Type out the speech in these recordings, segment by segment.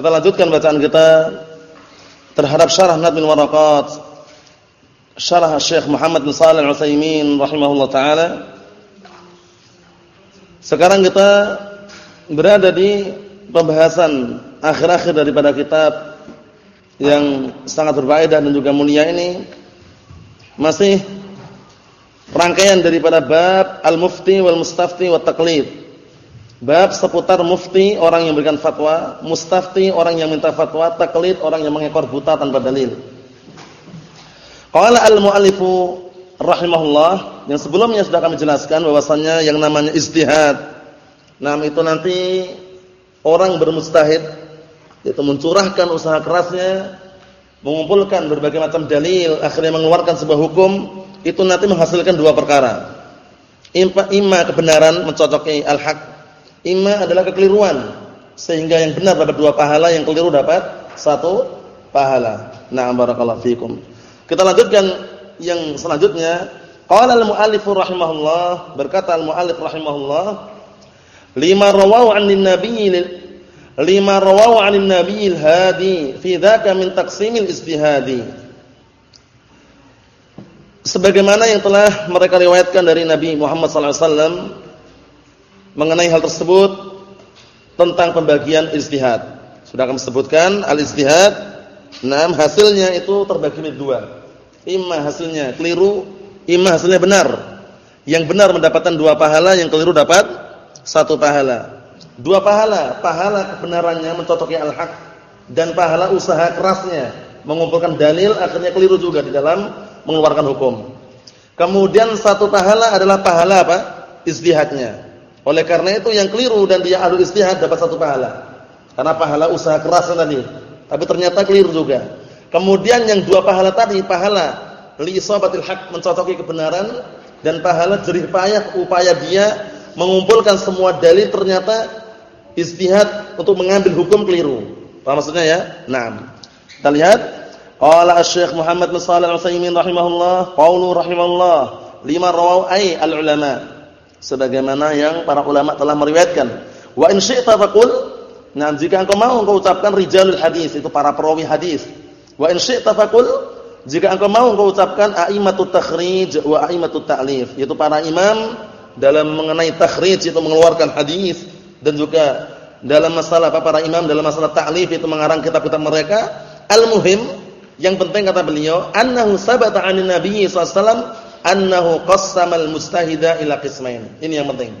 Kita lanjutkan bacaan kita terhadap syarah Nadmin Waraqat syarah Syekh Muhammad bin Shalih Al-Utsaimin rahimahullah taala. Sekarang kita berada di pembahasan akhir-akhir daripada kitab yang sangat berfaedah dan juga mulia ini masih rangkaian daripada bab al-mufti wal mustafti wat taqlid. Bab seputar mufti orang yang berikan fatwa, mustafti orang yang minta fatwa, taklid orang yang mengekor buta tanpa dalil. Qala al-muallifu rahimahullah, yang sebelumnya sudah kami jelaskan bahwasannya yang namanya istihad. Nah, itu nanti orang bermustahid yaitu mencurahkan usaha kerasnya mengumpulkan berbagai macam dalil akhirnya mengeluarkan sebuah hukum itu nanti menghasilkan dua perkara. Imma kebenaran mencocoki al-haq Ima adalah kekeliruan sehingga yang benar dapat dua pahala, yang keliru dapat satu pahala. Na'am barakallahu fikum. Kita lanjutkan yang selanjutnya. Qala al-mu'allif rahimahullah, berkata al-mu'allif rahimahullah, lima rawahu 'anin nabiyyi lima rawahu 'anin nabiyil hadi fi dzaka min taqsimil istihadi. Sebagaimana yang telah mereka riwayatkan dari Nabi Muhammad sallallahu alaihi wasallam mengenai hal tersebut tentang pembagian istihad. Sudah kami sebutkan al-istihad. Nah, hasilnya itu terbagi menjadi dua. Ima hasilnya keliru, ima hasilnya benar. Yang benar mendapatkan dua pahala, yang keliru dapat satu pahala. Dua pahala, pahala kebenarannya mencocoki al-haq dan pahala usaha kerasnya mengumpulkan dalil akhirnya keliru juga di dalam mengeluarkan hukum. Kemudian satu pahala adalah pahala apa? Istihadnya. Oleh karena itu yang keliru dan dia adu istihad dapat satu pahala. Karena pahala usaha keras tadi. Tapi ternyata keliru juga. Kemudian yang dua pahala tadi, pahala li isabatil haq mencocoki kebenaran dan pahala jerih payah upaya dia mengumpulkan semua dalil ternyata istihad untuk mengambil hukum keliru. Paham maksudnya ya? Naam. Kita lihat qala Asy-Syaikh Muhammad bin Shalih Al-Utsaimin rahimahullah, qaulu rahimahullah, lima rawu ay al-ulama sebagaimana yang para ulama telah meriwayatkan. Wa in syi'ta faqul, nah jika engkau mau engkau ucapkan rijalul hadis itu para perawi hadis. Wa in syi'ta faqul, jika engkau mau engkau ucapkan a'immatut takhrij wa a'immatut ta'lif, yaitu para imam dalam mengenai takhrij itu mengeluarkan hadis dan juga dalam masalah apa para imam dalam masalah ta'lif itu mengarang kitab-kitab mereka. Al-muhim yang penting kata beliau, annahu sabata 'anin nabiy sallallahu annahu qassamal mustahida ila qismain. Ini yang penting.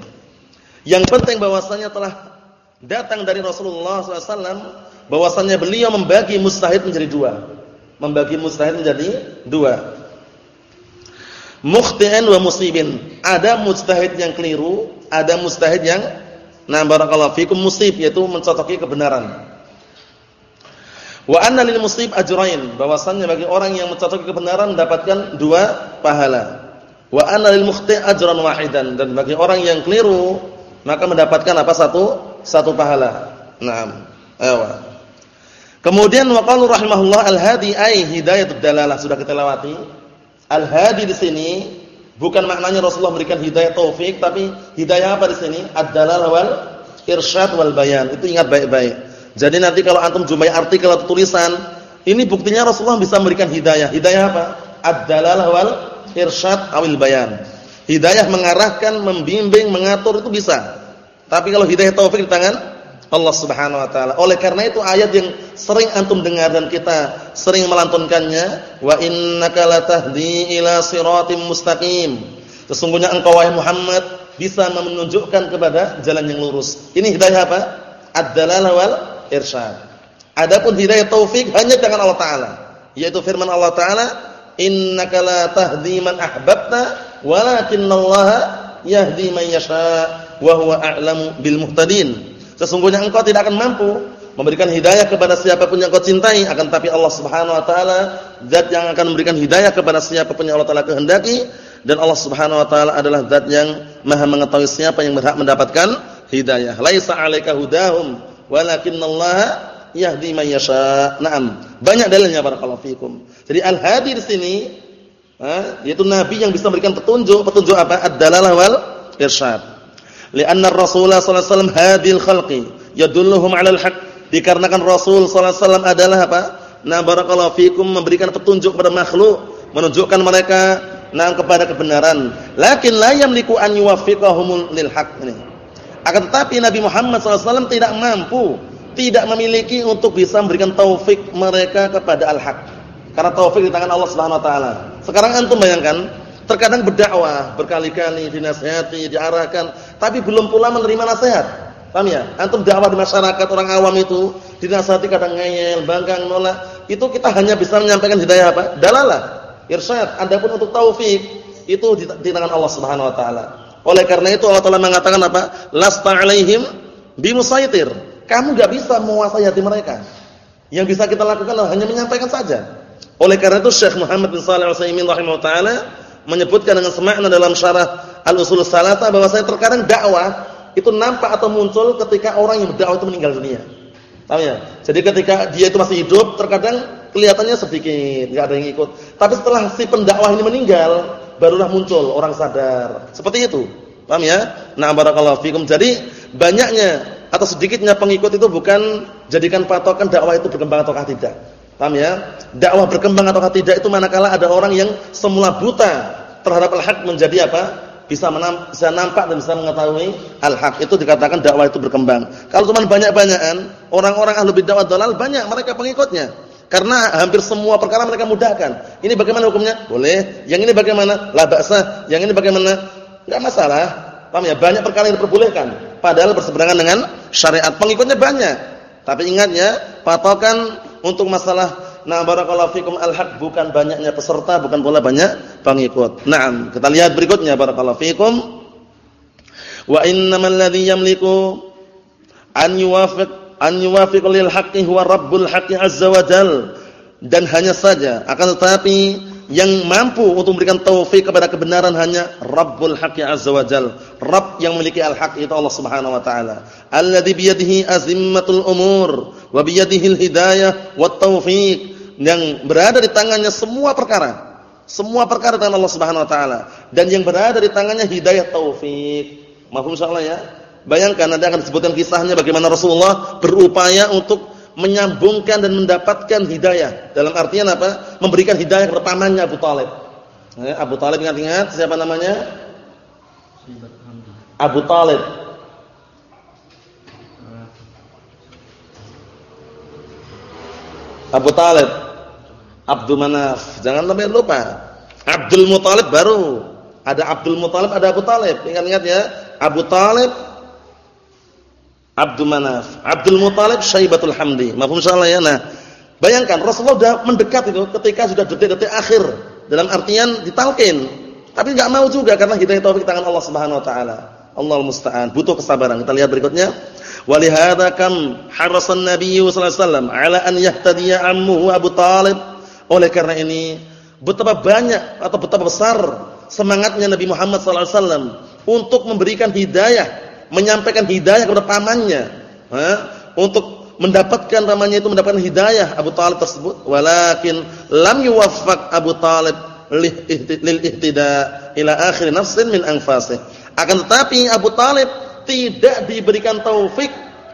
Yang penting bahwasanya telah datang dari Rasulullah SAW bahwasanya beliau membagi mustahid menjadi dua. Membagi mustahid menjadi dua. Mukhti'an wa musibin. Ada mustahid yang keliru, ada mustahid yang nah barakallahu fikum musib yaitu mencocoki kebenaran. Wa anna lil muslim ajrain, bahwasannya bagi orang yang mencocoki kebenaran mendapatkan dua pahala. Wa anna lil mukhti' ajran wahidan dan bagi orang yang keliru maka mendapatkan apa satu satu pahala. Naam. Ayo. Kemudian waqalu rahimahullah al-hadi ay hidayatud dalalah sudah kita lewati. Al-hadi di sini bukan maknanya Rasulullah memberikan hidayah taufik tapi hidayah apa di sini? Ad-dalalah wal irsyad wal bayan. Itu ingat baik-baik. Jadi nanti kalau antum jumpai artikel atau tulisan, ini buktinya Rasulullah bisa memberikan hidayah. Hidayah apa? Ad-dalalah wal irsyad awil bayan. Hidayah mengarahkan, membimbing, mengatur itu bisa. Tapi kalau hidayah taufik di tangan Allah Subhanahu wa taala. Oleh karena itu ayat yang sering antum dengar dan kita sering melantunkannya, wa innaka latahdi ila siratim mustaqim. Sesungguhnya engkau wahai Muhammad bisa menunjukkan kepada jalan yang lurus. Ini hidayah apa? Ad-dalalah wal irsyad. Adapun hidayah taufik hanya dengan Allah taala, yaitu firman Allah taala, "Innaka la tahdi man ahbabta, walakinallaha yahdi man yasha wa huwa bil muhtadin." Sesungguhnya engkau tidak akan mampu memberikan hidayah kepada siapa pun yang kau cintai akan tapi Allah Subhanahu wa taala zat yang akan memberikan hidayah kepada siapa pun yang Allah taala kehendaki dan Allah Subhanahu wa taala adalah zat yang Maha mengetahui siapa yang berhak mendapatkan hidayah. Laisa 'alaika hudahum walakinallaha yahdi man yasha. Naam. Banyak dalilnya barakallahu fikum. Jadi al-hadi di sini ha, yaitu nabi yang bisa memberikan petunjuk. Petunjuk apa? Ad-dalalah wal irsyad. Lianna Rasulullah sallallahu alaihi wasallam hadil khalqi yadulluhum 'alal haqq. Dikarenakan Rasul sallallahu alaihi wasallam adalah apa? Nah barakallahu fikum memberikan petunjuk kepada makhluk, menunjukkan mereka nah kepada kebenaran. Lakin la yamliku an yuwaffiqahum lil haqq. Akan tetapi Nabi Muhammad SAW tidak mampu tidak memiliki untuk bisa memberikan taufik mereka kepada al-haq. Karena taufik di tangan Allah Subhanahu wa taala. Sekarang antum bayangkan, terkadang berdakwah berkali-kali dinasihati, diarahkan, tapi belum pula menerima nasihat. Paham ya? Antum dakwah di masyarakat orang awam itu dinasihati kadang ngeyel, bangkang, nolak. Itu kita hanya bisa menyampaikan hidayah apa? Dalalah, irsyad. Adapun untuk taufik itu di tangan Allah Subhanahu wa taala. Oleh karena itu Allah Taala mengatakan apa? Lasta 'alaihim bimusaitir kamu gak bisa menguasai hati mereka. Yang bisa kita lakukan hanya menyampaikan saja. Oleh karena itu Syekh Muhammad bin Shalih Al-Utsaimin taala menyebutkan dengan semakna dalam syarah Salasa bahwa saya terkadang dakwah itu nampak atau muncul ketika orang yang berdakwah itu meninggal dunia. Paham ya? Jadi ketika dia itu masih hidup, terkadang kelihatannya sedikit, enggak ada yang ikut. Tapi setelah si pendakwah ini meninggal, barulah muncul orang sadar. Seperti itu. Paham ya? Nah, barakallahu fikum. Jadi banyaknya atau sedikitnya pengikut itu bukan jadikan patokan dakwah itu berkembang ataukah tidak. Paham ya? Dakwah berkembang ataukah tidak itu manakala ada orang yang semula buta terhadap al-haq menjadi apa? Bisa menam, bisa nampak dan bisa mengetahui al-haq. Itu dikatakan dakwah itu berkembang. Kalau cuma banyak-banyakan, orang-orang ahlu bid'ah dalal banyak mereka pengikutnya. Karena hampir semua perkara mereka mudahkan. Ini bagaimana hukumnya? Boleh. Yang ini bagaimana? La ba'sa. Yang ini bagaimana? Enggak masalah. Paham ya? Banyak perkara yang diperbolehkan padahal berseberangan dengan syariat. Pengikutnya banyak. Tapi ingat ya, patokan untuk masalah nah barakallahu fikum al-haq bukan banyaknya peserta, bukan pula banyak pengikut. Naam, kita lihat berikutnya barakallahu fikum. Wa innamal ladzi yamliku an yuwafiq an yuwafiq lil haqqi huwa rabbul haqqi azza wa jal. Dan hanya saja akan tetapi yang mampu untuk memberikan taufik kepada kebenaran hanya Rabbul Haqqi Azza wa Jal. Rabb yang memiliki al-haq itu Allah Subhanahu wa taala. Alladzi bi yadihi azimmatul umur wa bi yadihi al-hidayah wat taufik yang berada di tangannya semua perkara. Semua perkara dengan Allah Subhanahu wa taala dan yang berada di tangannya hidayah taufik. Mafhum insyaallah ya? Bayangkan nanti akan disebutkan kisahnya bagaimana Rasulullah berupaya untuk menyambungkan dan mendapatkan hidayah. Dalam artian apa? Memberikan hidayah kepada pamannya Abu Talib. Eh, Abu Talib ingat-ingat siapa namanya? Abu Talib. Abu Talib. Abdul Manaf. Jangan sampai lupa. Abdul Muthalib baru. Ada Abdul Muthalib, ada Abu Talib. Ingat-ingat ya. Abu Talib Abdul Manaf, Abdul Muthalib Syaibatul Hamdi. Mafhum insyaallah ya. Nah, bayangkan Rasulullah sudah mendekat itu ketika sudah detik-detik akhir dalam artian ditalkin. Tapi enggak mau juga karena hidayah taufik tangan Allah Subhanahu wa taala. Allahul musta'an. Butuh kesabaran. Kita lihat berikutnya. Walihada kam harasan Nabi sallallahu alaihi wasallam ala an yahtadiya ammuhu Abu Talib. Oleh karena ini betapa banyak atau betapa besar semangatnya Nabi Muhammad sallallahu alaihi wasallam untuk memberikan hidayah menyampaikan hidayah kepada pamannya ha? untuk mendapatkan namanya itu mendapatkan hidayah Abu Talib tersebut walakin lam yuwaffaq Abu Talib lil ihtida ila akhir nafsin min anfasih akan tetapi Abu Talib tidak diberikan taufik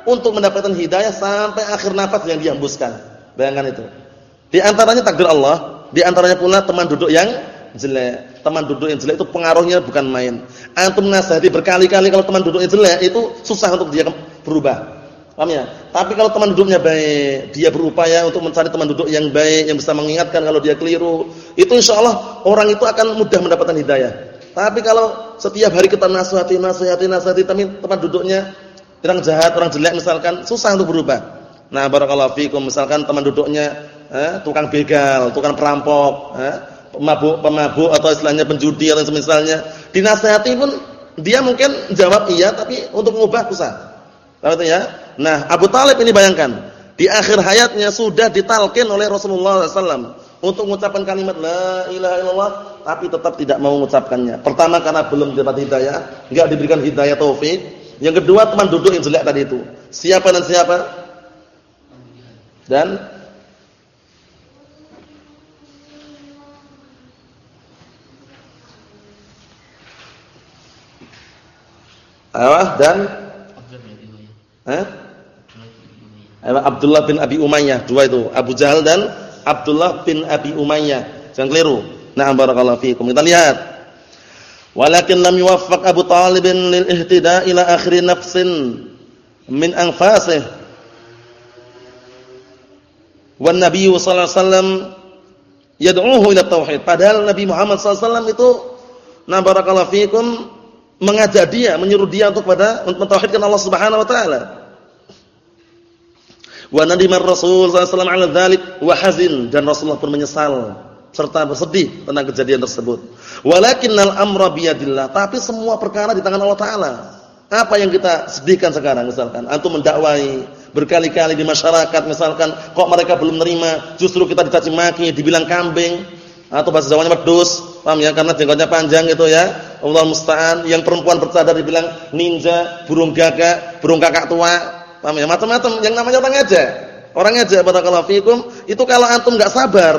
untuk mendapatkan hidayah sampai akhir nafas yang dihembuskan bayangkan itu di antaranya takdir Allah di antaranya pula teman duduk yang jelek. Teman duduk yang jelek itu pengaruhnya bukan main. Antum nasihati berkali-kali kalau teman duduknya jelek itu susah untuk dia berubah. Paham ya? Tapi kalau teman duduknya baik, dia berupaya untuk mencari teman duduk yang baik yang bisa mengingatkan kalau dia keliru, itu insyaallah orang itu akan mudah mendapatkan hidayah. Tapi kalau setiap hari kita nasihati, nasihati, nasihati tapi teman duduknya orang jahat, orang jelek misalkan, susah untuk berubah. Nah, barakallahu fikum misalkan teman duduknya eh, tukang begal, tukang perampok, eh, pemabuk pemabuk atau istilahnya penjudi atau semisalnya dinasihati pun dia mungkin jawab iya tapi untuk mengubah susah. Tahu ya? Nah, Abu Talib ini bayangkan, di akhir hayatnya sudah ditalkin oleh Rasulullah SAW untuk mengucapkan kalimat La ilaha illallah, tapi tetap tidak mau mengucapkannya. Pertama karena belum dapat hidayah, enggak diberikan hidayah taufik. Yang kedua teman duduk yang jelek tadi itu. Siapa dan siapa? Dan Awah dan Eh? Abdullah bin Abi Umayyah, dua itu, Abu Jahal dan Abdullah bin Abi Umayyah. Jangan keliru. Nah, barakallahu fiikum. Kita lihat. Walakin lam yuwaffaq Abu Talib lil ihtida ila akhir nafsin min anfasih. Wan Nabi sallallahu alaihi wasallam yad'uhu ila tauhid. Padahal Nabi Muhammad sallallahu alaihi wasallam itu nah barakallahu fiikum mengajak dia, menyuruh dia untuk pada untuk mentauhidkan Allah Subhanahu wa taala. Wa nadima Rasul sallallahu alaihi wasallam wa hazin dan Rasulullah pun menyesal serta bersedih tentang kejadian tersebut. Walakinnal amra biyadillah, tapi semua perkara di tangan Allah taala. Apa yang kita sedihkan sekarang misalkan antum mendakwai berkali-kali di masyarakat misalkan kok mereka belum menerima, justru kita dicaci maki, dibilang kambing atau bahasa Jawanya pedus, paham ya? Karena jenggotnya panjang itu ya. Allah musta'an, yang perempuan bercadar dibilang ninja, burung gagak, burung kakak tua, paham ya? Macam-macam yang namanya orang aja. Orang aja barakallahu fikum, itu kalau antum enggak sabar,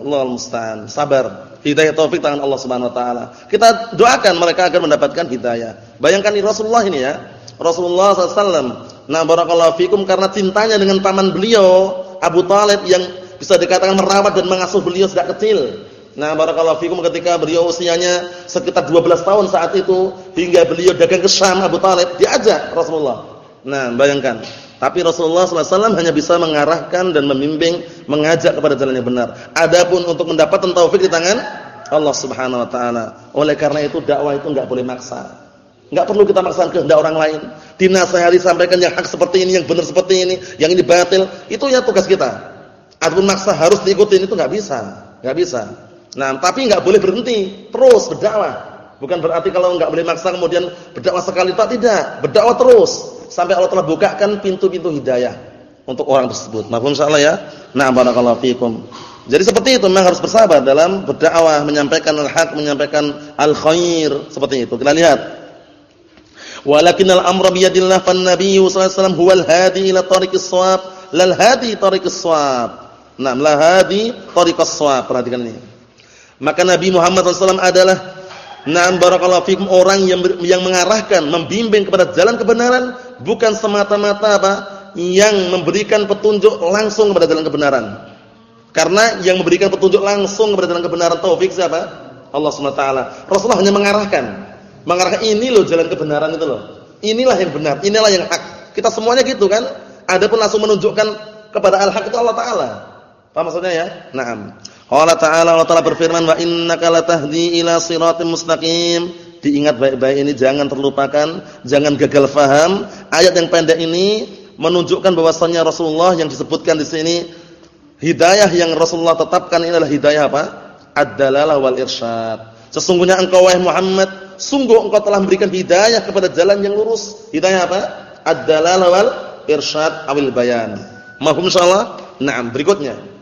Allah musta'an, sabar. Hidayah taufik tangan Allah Subhanahu wa taala. Kita doakan mereka agar mendapatkan hidayah. Bayangkan ini Rasulullah ini ya. Rasulullah SAW. Nah, barakallahu fikum karena cintanya dengan paman beliau, Abu Talib yang bisa dikatakan merawat dan mengasuh beliau sejak kecil. Nah, barakallahu fikum ketika beliau usianya sekitar 12 tahun saat itu hingga beliau dagang ke Syam Abu Talib diajak Rasulullah. Nah, bayangkan tapi Rasulullah SAW hanya bisa mengarahkan dan membimbing, mengajak kepada jalan yang benar. Adapun untuk mendapatkan taufik di tangan Allah Subhanahu Wa Taala. Oleh karena itu dakwah itu enggak boleh maksa. Enggak perlu kita maksakan kehendak orang lain. Dinasihati sampaikan yang hak seperti ini, yang benar seperti ini, yang ini batil. Itu ya tugas kita. Adapun maksa harus diikutin itu enggak bisa. Enggak bisa. Nah, tapi enggak boleh berhenti, terus berdakwah. Bukan berarti kalau enggak boleh maksa kemudian berdakwah sekali tak tidak, berdakwah terus sampai Allah telah bukakan pintu-pintu hidayah untuk orang tersebut. Mafhum insyaallah ya? Nah, barakallahu fikum. Jadi seperti itu memang harus bersabar dalam berdakwah, menyampaikan al-haq, menyampaikan al-khair, seperti itu. Kita lihat. Walakinnal amra biyadillah fan nabiyyu sallallahu alaihi wasallam huwal hadi ila tariqis shawab, lal hadi tariqis shawab. Nah, la hadi tariqas shawab. Perhatikan ini. Maka Nabi Muhammad SAW adalah Na'am barakallahu fikum orang yang yang mengarahkan, membimbing kepada jalan kebenaran bukan semata-mata apa? yang memberikan petunjuk langsung kepada jalan kebenaran. Karena yang memberikan petunjuk langsung kepada jalan kebenaran taufik siapa? Allah Subhanahu wa taala. Rasulullah hanya mengarahkan. Mengarahkan ini loh jalan kebenaran itu loh. Inilah yang benar, inilah yang hak. Kita semuanya gitu kan? Adapun langsung menunjukkan kepada al-haq itu Allah taala. Paham maksudnya ya? Naam. Allah Ta'ala Allah Ta'ala berfirman wa innaka latahdi ila siratim mustaqim. Diingat baik-baik ini jangan terlupakan, jangan gagal faham. Ayat yang pendek ini menunjukkan bahwasannya Rasulullah yang disebutkan di sini hidayah yang Rasulullah tetapkan ini adalah hidayah apa? Ad-dalalah wal irsyad. Sesungguhnya engkau wahai Muhammad, sungguh engkau telah memberikan hidayah kepada jalan yang lurus. Hidayah apa? Ad-dalalah wal irsyad awil bayan. Mahum insyaallah? Naam, berikutnya.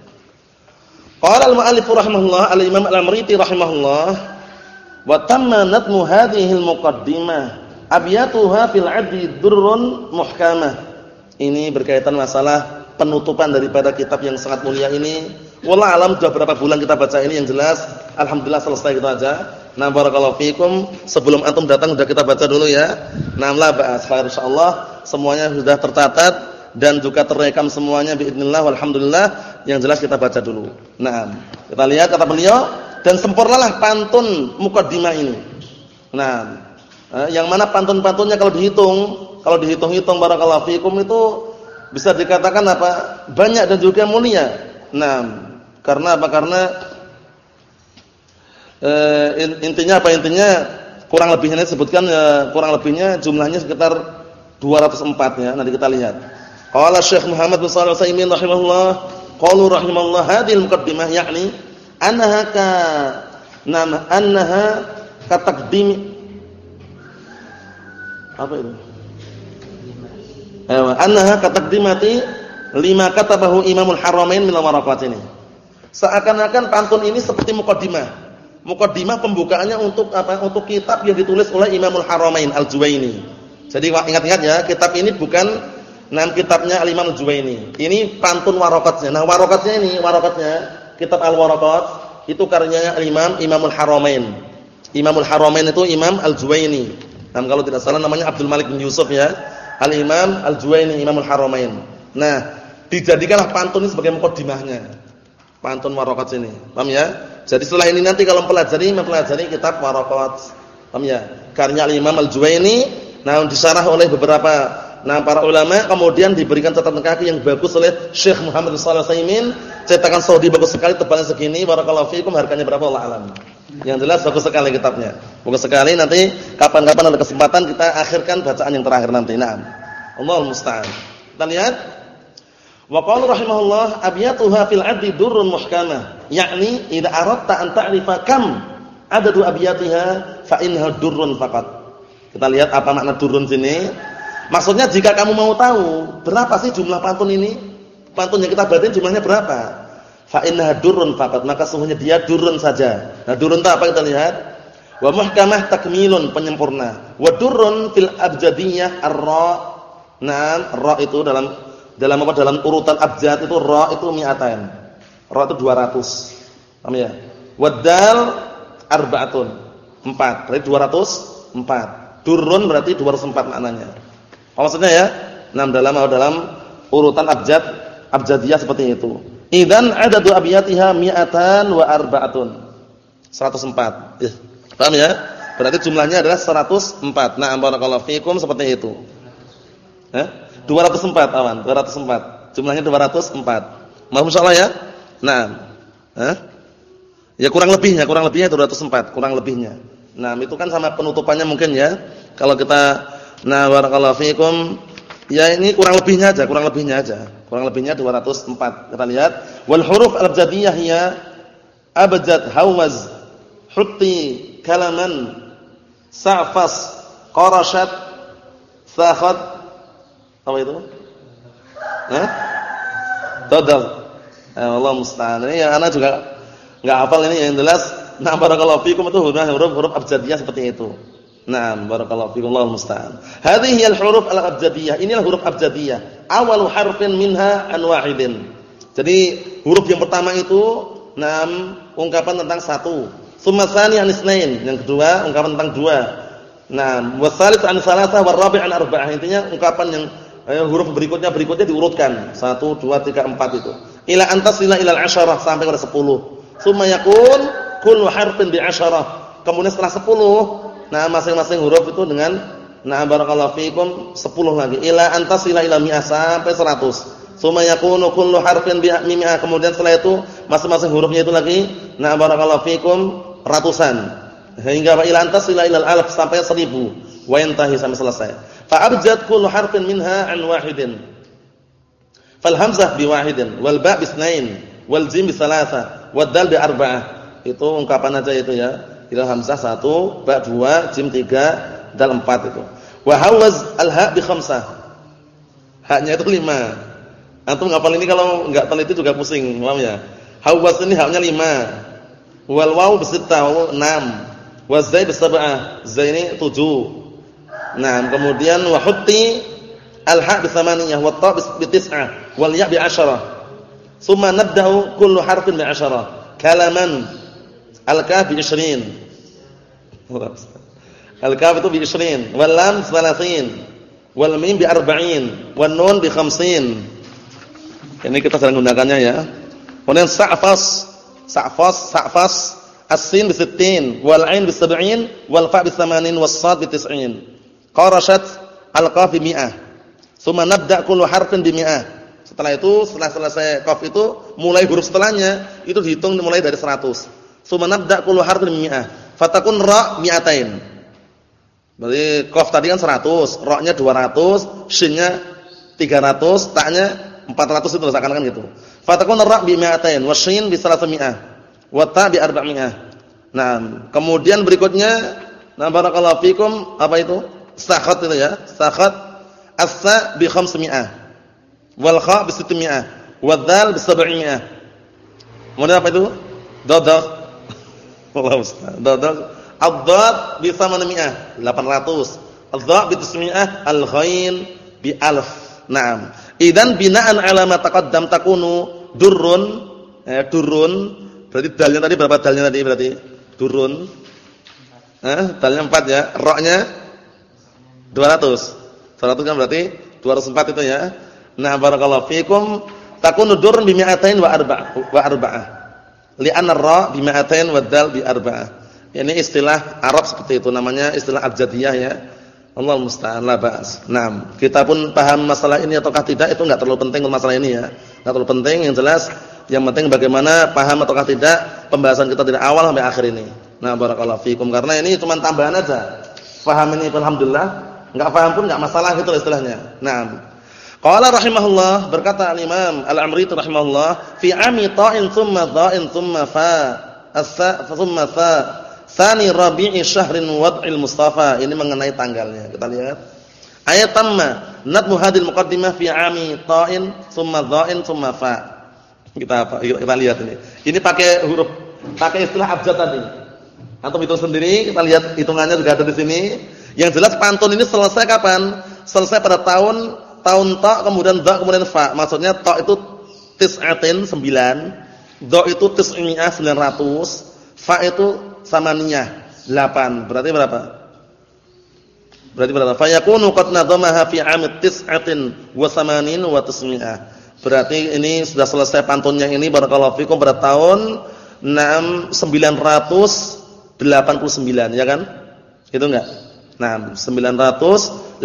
Qala al-mu'allif rahimahullah al-Imam al-Amriti rahimahullah wa tamma natmu hadhihi al-muqaddimah abyatuha fil 'addi durrun muhkamah. Ini berkaitan masalah penutupan daripada kitab yang sangat mulia ini. Wallah alam sudah berapa bulan kita baca ini yang jelas alhamdulillah selesai gitu aja. Nah barakallahu fikum sebelum antum datang sudah kita baca dulu ya. Nah la ba'as insyaallah semuanya sudah tercatat dan juga terekam semuanya biidznillah walhamdulillah yang jelas kita baca dulu. Nah, kita lihat kata beliau dan sempurnalah pantun mukaddimah ini. Nah, yang mana pantun-pantunnya kalau dihitung, kalau dihitung-hitung barakallahu fikum itu bisa dikatakan apa? banyak dan juga mulia. Nah, karena apa? Karena eh, intinya apa intinya? Kurang lebihnya disebutkan eh, kurang lebihnya jumlahnya sekitar 204 ya. Nanti kita lihat. Qala Syekh Muhammad bin Shalih Al-Utsaimin rahimahullah, qalu rahimahullah al-muqaddimah yakni annaha ka nama annaha ka taqdim apa itu? annaha kataqdimati lima katabahu Imamul Haramain min waraqat ini. Seakan-akan pantun ini seperti mukaddimah. Mukaddimah pembukaannya untuk apa? Untuk kitab yang ditulis oleh Imamul Haramain Al-Juwaini. Jadi ingat-ingat ya, kitab ini bukan nam kitabnya Al-Imam Al-Juwaini. Ini pantun waraqatnya. Nah, waraqatnya ini, waraqatnya kitab Al-Waraqat itu karyanya Al-Imam Imamul Haramain. Imamul Haramain itu Imam Al-Juwaini. Nah, kalau tidak salah namanya Abdul Malik bin Yusuf ya. Al-Imam Al-Juwaini Imamul Haramain. Nah, dijadikanlah pantun ini sebagai mukaddimahnya. Pantun warokat sini. Paham ya? Jadi setelah ini nanti kalau mempelajari mempelajari kitab warokat. Paham ya? Karya Imam Al-Juwaini nah disarah oleh beberapa nah para ulama kemudian diberikan catatan kaki yang bagus oleh Syekh Muhammad Shalih Utsaimin, cetakan Saudi bagus sekali tebalnya segini barakallahu fiikum harganya berapa Allah alam. Yang jelas bagus sekali kitabnya. Bagus sekali nanti kapan-kapan ada kesempatan kita akhirkan bacaan yang terakhir nanti. Nah, Allahul musta'an. Kita lihat Wa qala rahimahullah abyatuha fil 'addi durrun muhkamah, yakni idza aradta an ta'rifa kam adadu abyatiha fa innaha durrun faqat. Kita lihat apa makna durrun sini. Maksudnya jika kamu mau tahu berapa sih jumlah pantun ini? Pantun yang kita bacain jumlahnya berapa? Fa innaha durrun maka sungguhnya dia durrun saja. Nah, durrun itu apa kita lihat? Wa muhkamah takmilun penyempurna. Wa durrun fil abjadiyah ar-ra. Nah, ra itu dalam dalam apa dalam urutan abjad itu ra itu mi'atain. Ra itu 200. Paham ya? Wadal arba'atun. 4. Berarti 204. Durrun berarti 204 maknanya. Maksudnya ya? Nah, dalam dalam urutan abjad abjadiyah seperti itu. Idan adadu abiyatiha mi'atan wa arba'atun. 104. Ya. Paham ya? Berarti jumlahnya adalah 104. Nah, barakallahu fikum seperti itu. Hah? 204 awan, 204. Jumlahnya 204. Mau insyaallah ya? Nah. Hah? Ya kurang lebihnya, kurang lebihnya 204, kurang lebihnya. Nah, itu kan sama penutupannya mungkin ya. Kalau kita nah barakallahu fikum ya ini kurang lebihnya aja, kurang lebihnya aja. Kurang lebihnya 204. Kita lihat wal huruf al-abjadiyah ya abjad hawaz hutti kalaman sa'fas qarashat sakhat apa itu? Hah? Tadal. Eh, Allah musta'an. Ini yang anak juga enggak hafal ini yang jelas. Nah, barakallahu fikum itu huruf-huruf abjadiyah seperti itu. Nah, barakallahu fikum Allah musta'an. Hadhihi al-huruf al-abjadiyah. Inilah huruf abjadiyah. Awalu harfin minha an wahidin. Jadi, huruf yang pertama itu enam ungkapan tentang satu. Tsumma tsani an isnain. Yang kedua, ungkapan tentang dua. Nah, wasalis an salasah war rabi' an arba'ah. Intinya ungkapan yang eh, huruf berikutnya berikutnya diurutkan 1 2 3 4 itu ila antasila ilal asyarah sampai kepada 10 summa yakun kullu harfin bi asyarah kemudian setelah 10 nah masing-masing huruf itu dengan nah barakallahu fikum 10 lagi. Ila antasila ila mi'ah sampai 100 summa yakunu kullu harfin bi mi'ah. Kemudian setelah itu masing-masing hurufnya itu lagi nah barakallahu fikum ratusan. Hingga ila antasila ilal alaf sampai 1000 wa yantahi sampai selesai. Fa'abjad kullu harfin minha an wahidin. Fal hamzah bi wahidin, wal ba' bi itsnain, wal jim bi. Itu ungkapan aja itu ya. Kira hamzah satu, ba dua, jim tiga, dal empat itu. Wa hawaz al ha bi khamsah. Haknya itu lima. Antum ngapal ini kalau enggak teliti juga pusing, paham ya? Hawaz ini haknya lima. Wal waw bi sittah, enam. Wa zai bi sab'ah, zai ini tujuh. Nah, kemudian wa hutti al-ha bi thamaniyah wa ta bi tis'ah wal ya bi asyarah. Tsumma nabda'u kullu harfin bi asyarah. Kalaman al-kaf bi 20. Al-kaf itu bi 20, wal lam 30, wal mim bi 40, wan nun bi 50. Ini kita sedang gunakannya ya. Kemudian sa'fas, sa'fas, sa'fas, as-sin bi 60, wal 'ain bi 70, wal fa bi 80, was sad bi 90. Qarashat al-qaf mi'ah. Tsumma nabda kullu harfin bi mi'ah. Setelah itu, setelah selesai qaf itu, mulai huruf setelahnya itu dihitung mulai dari 100. Tsumma nabda kullu harfin mi'ah. Fatakun ra mi'atain. Berarti qaf tadi kan 100, ra-nya 200, shin-nya 300, ta-nya 400 itu seakan kan gitu. Fatakun ra bi mi'atain wa shin bi salasami'ah wa ta bi arba'mi'ah. Nah, kemudian berikutnya nah barakallahu fikum apa itu? sakhat itu ya, sakhat As-sa bi khamsimi'ah. Wal kha bi sittimi'ah. Wal dhal bi sab'imi'ah. Kemudian apa itu? Dadah. Allah Ustaz. Ad-dad bi thamanimi'ah. 800. Ad-dha bi tismi'ah. Al-ghain bi alf. Naam. Idan bina'an ala ma taqaddam takunu durrun eh durrun berarti dalnya tadi berapa dalnya tadi berarti? Durrun. Eh, dalnya 4 ya. Ra-nya 200. 200 kan berarti 204 itu ya. Nah, barakallahu fikum takunu durrun bi mi'atain wa arba'ah wa arba'ah. Li'anna ra bi mi'atain wa dal bi arba'ah. Ini istilah Arab seperti itu namanya istilah abjadiyah ya. Allah musta'an la ba'as. Naam, kita pun paham masalah ini ataukah tidak itu enggak terlalu penting masalah ini ya. Enggak terlalu penting, yang jelas yang penting bagaimana paham ataukah tidak pembahasan kita dari awal sampai akhir ini. Nah, barakallahu fikum karena ini cuma tambahan aja. Paham ini alhamdulillah Enggak paham pun enggak masalah gitu istilahnya. Naam. Qala rahimahullah berkata al-Imam Al-Amri rahimahullah fi ami ta'in thumma dha'in thumma fa as-sa thumma fa Thani Rabi'i syahrin wad'il Mustafa. Ini mengenai tanggalnya. Kita lihat. Ayat tamma nadmu hadil muqaddimah fi ami ta'in thumma dha'in thumma fa. Kita apa? Kita lihat ini. Ini pakai huruf pakai istilah abjad tadi. Antum hitung sendiri, kita lihat hitungannya juga ada di sini. Yang jelas pantun ini selesai kapan? Selesai pada tahun tahun ta kemudian dha kemudian fa. Maksudnya ta itu tis'atin 9, dha itu tis'iyah 900, fa itu samaniyah 8. Berarti berapa? Berarti berapa? Fa yakunu qad nadhamaha fi 'amit tis'atin wa samanin wa tis'iyah. Berarti ini sudah selesai pantunnya ini barakallahu fikum pada tahun 6 989 ya kan? Itu enggak? Nah, 989.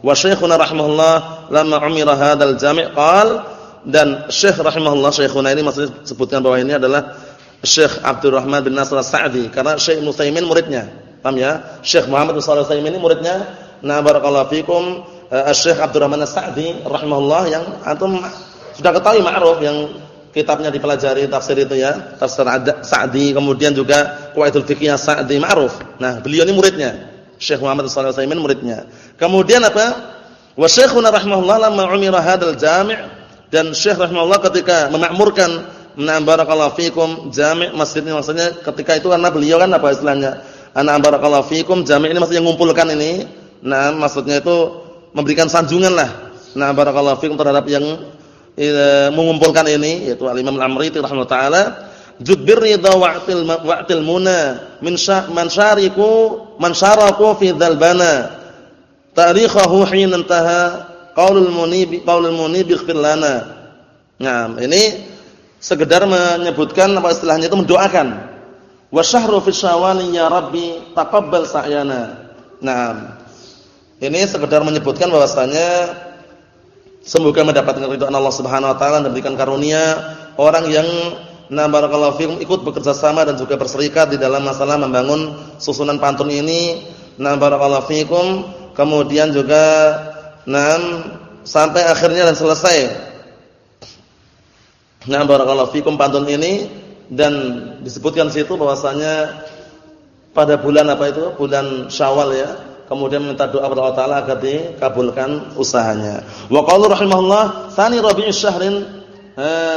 Wa syekhuna rahimahullah lamma umira hadzal jami' qal dan Syekh rahimahullah Syekhuna ini maksudnya sebutkan bahwa ini adalah Syekh Abdurrahman bin Nasr As-Sa'di karena Syekh Nusaimin muridnya. Paham ya? Syekh Muhammad bin Shalih Al-Utsaimin ini muridnya. Nah, barakallahu fikum uh, Syekh Abdurrahman As-Sa'di rahimahullah yang antum sudah ketahui ma'ruf yang kitabnya dipelajari tafsir itu ya, tafsir Sa'di, kemudian juga Qawaidul Fiqhiyah Sa'di ma'ruf. Nah, beliau ini muridnya. Syekh Muhammad sallallahu alaihi wasallam muridnya. Kemudian apa? Wa Syekhuna rahimahullah lamma umira hadzal jami' dan Syekh rahimahullah ketika memakmurkan na barakallahu fikum jami' masjid ini maksudnya ketika itu karena beliau kan apa istilahnya? Ana barakallahu fikum jami' ini maksudnya mengumpulkan ini. Nah, maksudnya itu memberikan sanjungan lah. Nah, barakallahu fikum terhadap yang e, mengumpulkan ini yaitu Al-Imam Al-Amriti rahimahullah taala Judbir ridha wa'til muna min man syariku man syaraku fi dzalbana. Tarikhahu hina intaha qaulul munib qaulul munib ighfir lana. Nah, ini sekedar menyebutkan apa istilahnya itu mendoakan. Wa syahru fi syawal ya rabbi taqabbal sa'yana. Nah, ini sekedar menyebutkan bahwasanya semoga mendapatkan ridho Allah Subhanahu wa taala dan diberikan karunia orang yang Nah barakallahu fikum ikut bekerja sama dan juga berserikat di dalam masalah membangun susunan pantun ini. Nah barakallahu fikum kemudian juga nah sampai akhirnya dan selesai. Nah barakallahu fikum pantun ini dan disebutkan situ bahwasanya pada bulan apa itu? Bulan Syawal ya. Kemudian minta doa kepada Allah Taala agar dikabulkan usahanya. Wa qala rahimahullah, "Tsani Rabi'us syahrin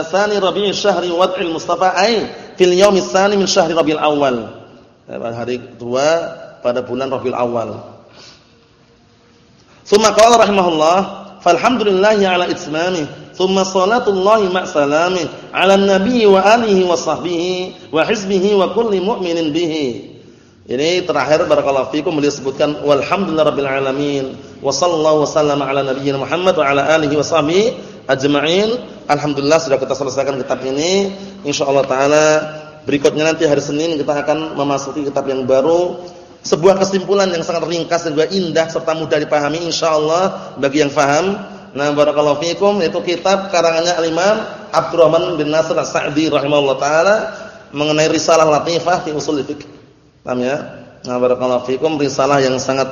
Sani Rabi'il syahri wad'il Mustafa ay fil yaumi tsani min syahri Rabiul Awal. Hari kedua pada bulan Rabiul Awal. Tsumma qala rahimahullah, falhamdulillahi ala itsmani, tsumma salatullahi ma salami ala nabi wa alihi wa sahbihi wa hizbihi wa kulli mu'minin bihi. Ini terakhir barakallahu fikum beliau sebutkan walhamdulillahirabbil alamin wa sallallahu wasallama ala nabiyyina Muhammad wa ala alihi wa sahbihi ajma'in. Alhamdulillah sudah kita selesaikan kitab ini. Insyaallah taala berikutnya nanti hari Senin kita akan memasuki kitab yang baru. Sebuah kesimpulan yang sangat ringkas dan juga indah serta mudah dipahami insyaallah bagi yang faham. Nah, barakallahu fikum itu kitab karangannya Al-Imam Abdurrahman bin Nasir As-Sa'di rahimahullah taala mengenai risalah latifah fi usul fiqh. Paham ya? Nah, barakallahu fikum risalah yang sangat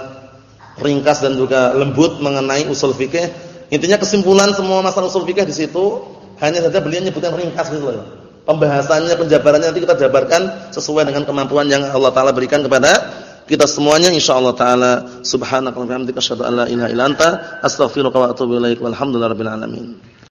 ringkas dan juga lembut mengenai usul fikih. Intinya kesimpulan semua masalah usul fikih di situ hanya saja beliau nyebutkan ringkas gitu loh. Pembahasannya, penjabarannya nanti kita jabarkan sesuai dengan kemampuan yang Allah taala berikan kepada kita semuanya. Insyaallah taala. Subhanakallahumma wa bihamdika asyhadu an la ilaha illa anta astaghfiruka wa atubu ilaik walhamdulillahirabbil alamin